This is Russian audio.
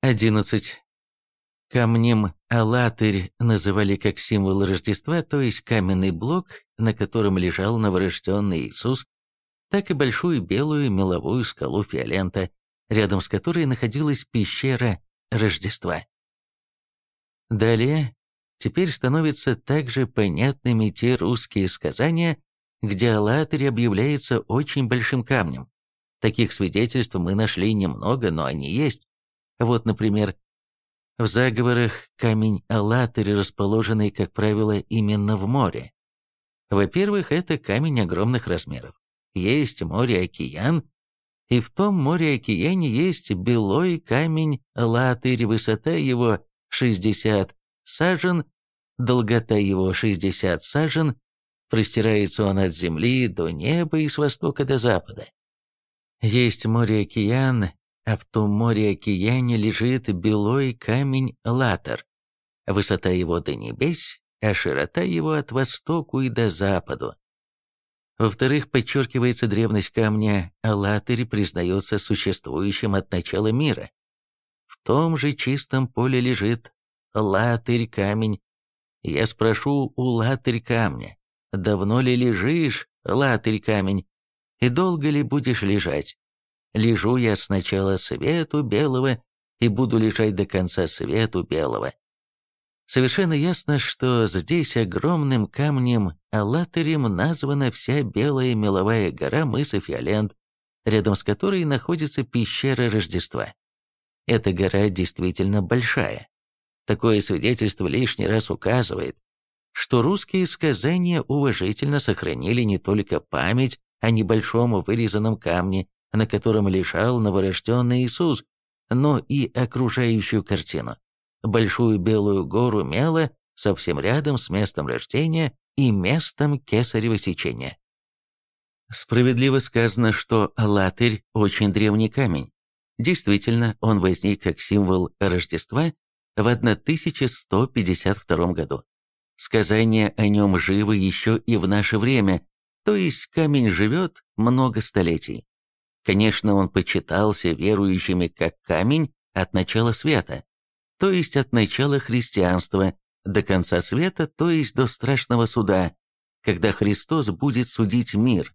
11. Камнем Алатырь называли как символ Рождества, то есть каменный блок, на котором лежал новорожденный Иисус, так и большую белую меловую скалу Фиолента, рядом с которой находилась пещера Рождества. Далее, теперь становятся также понятными те русские сказания, где Алатырь объявляется очень большим камнем. Таких свидетельств мы нашли немного, но они есть. Вот, например, в заговорах камень Алатырь, расположенный, как правило, именно в море. Во-первых, это камень огромных размеров. Есть море-океан, и в том море-океане есть белой камень Алатырь, высота его 60 сажен, долгота его 60 сажен, простирается он от земли до неба и с востока до запада. Есть море-океан, а в том море-океане лежит белой камень Латер. Высота его до небес, а широта его от востоку и до западу. Во-вторых, подчеркивается древность камня, а Латырь признается существующим от начала мира. В том же чистом поле лежит Латырь камень. Я спрошу у Латырь камня, давно ли лежишь, Латырь камень, и долго ли будешь лежать? Лежу я сначала свету белого и буду лежать до конца свету белого. Совершенно ясно, что здесь огромным камнем Аллатырем названа вся белая меловая гора мыса Фиолент, рядом с которой находится пещера Рождества. Эта гора действительно большая. Такое свидетельство лишний раз указывает, что русские сказания уважительно сохранили не только память о небольшом вырезанном камне, на котором лежал новорожденный Иисус, но и окружающую картину. Большую белую гору Мела совсем рядом с местом рождения и местом кесарево сечения. Справедливо сказано, что Алатырь – очень древний камень. Действительно, он возник как символ Рождества в 1152 году. Сказания о нем живы еще и в наше время, то есть камень живет много столетий. Конечно, он почитался верующими как камень от начала света, то есть от начала христианства до конца света, то есть до страшного суда, когда Христос будет судить мир.